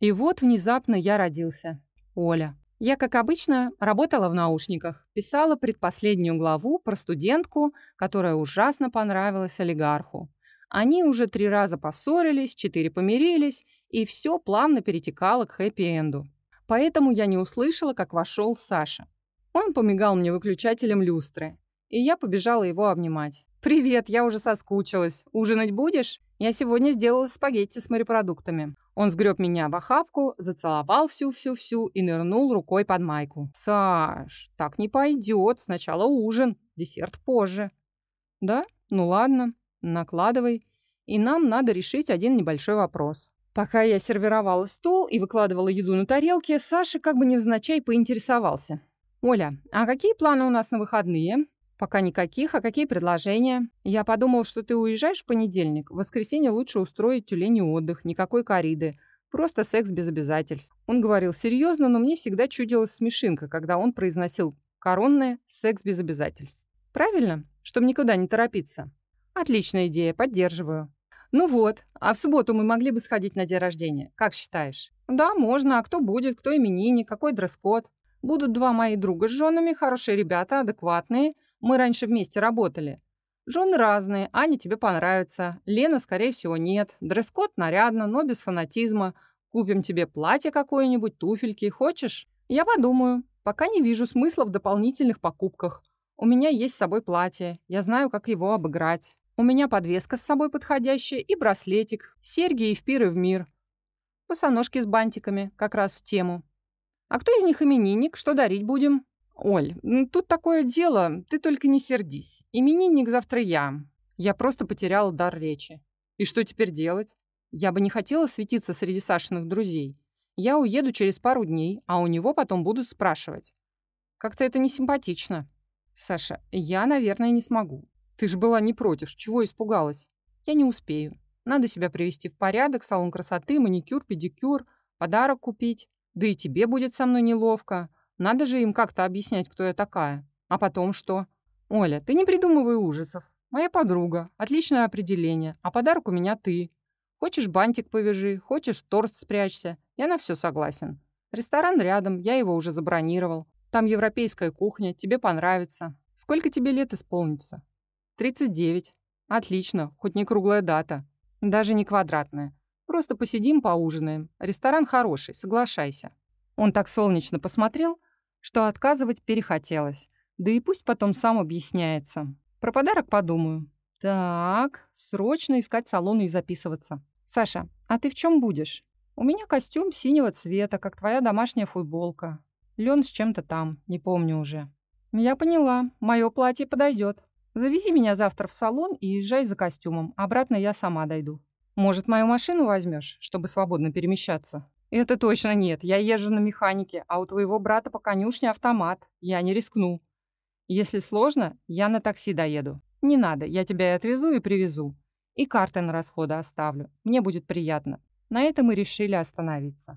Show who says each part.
Speaker 1: И вот внезапно я родился. Оля. Я, как обычно, работала в наушниках, писала предпоследнюю главу про студентку, которая ужасно понравилась олигарху. Они уже три раза поссорились, четыре помирились, и все плавно перетекало к хэппи-энду. Поэтому я не услышала, как вошел Саша. Он помигал мне выключателем люстры, и я побежала его обнимать. «Привет, я уже соскучилась. Ужинать будешь? Я сегодня сделала спагетти с морепродуктами». Он сгреб меня в охапку, зацеловал всю-всю-всю и нырнул рукой под майку. «Саш, так не пойдет. Сначала ужин, десерт позже». «Да? Ну ладно, накладывай. И нам надо решить один небольшой вопрос». Пока я сервировала стол и выкладывала еду на тарелки, Саша как бы невзначай поинтересовался. «Оля, а какие планы у нас на выходные?» «Пока никаких. А какие предложения?» «Я подумал, что ты уезжаешь в понедельник. В воскресенье лучше устроить тюленей отдых. Никакой кориды. Просто секс без обязательств». Он говорил серьезно, но мне всегда чудилась смешинка, когда он произносил коронное «секс без обязательств». «Правильно? Чтобы никуда не торопиться». «Отличная идея. Поддерживаю». «Ну вот. А в субботу мы могли бы сходить на день рождения. Как считаешь?» «Да, можно. А кто будет? Кто именинник? Какой дресс-код?» «Будут два мои друга с женами. Хорошие ребята, адекватные». Мы раньше вместе работали. Жены разные, Аня тебе понравится. Лена, скорее всего, нет. Дресс-код нарядно, но без фанатизма. Купим тебе платье какое-нибудь, туфельки. Хочешь? Я подумаю. Пока не вижу смысла в дополнительных покупках. У меня есть с собой платье. Я знаю, как его обыграть. У меня подвеска с собой подходящая и браслетик. Серьги и впиры в мир. Босоножки с бантиками, как раз в тему. А кто из них именинник? Что дарить будем? «Оль, тут такое дело, ты только не сердись. Именинник завтра я. Я просто потеряла дар речи. И что теперь делать? Я бы не хотела светиться среди Сашиных друзей. Я уеду через пару дней, а у него потом будут спрашивать. Как-то это не симпатично. Саша, я, наверное, не смогу. Ты же была не против, чего испугалась? Я не успею. Надо себя привести в порядок, салон красоты, маникюр, педикюр, подарок купить. Да и тебе будет со мной неловко. Надо же им как-то объяснять, кто я такая. А потом что? Оля, ты не придумывай ужасов. Моя подруга. Отличное определение. А подарок у меня ты. Хочешь бантик повяжи, хочешь торт спрячься. Я на все согласен. Ресторан рядом, я его уже забронировал. Там европейская кухня, тебе понравится. Сколько тебе лет исполнится? 39. Отлично, хоть не круглая дата. Даже не квадратная. Просто посидим, поужинаем. Ресторан хороший, соглашайся. Он так солнечно посмотрел, что отказывать перехотелось. Да и пусть потом сам объясняется. Про подарок подумаю. Так, срочно искать салоны и записываться. Саша, а ты в чем будешь? У меня костюм синего цвета, как твоя домашняя футболка. Лен с чем-то там, не помню уже. Я поняла, мое платье подойдет. Завези меня завтра в салон и езжай за костюмом. Обратно я сама дойду. Может, мою машину возьмешь, чтобы свободно перемещаться? «Это точно нет. Я езжу на механике, а у твоего брата по конюшне автомат. Я не рискну. Если сложно, я на такси доеду. Не надо, я тебя и отвезу, и привезу. И карты на расходы оставлю. Мне будет приятно». На этом мы решили остановиться.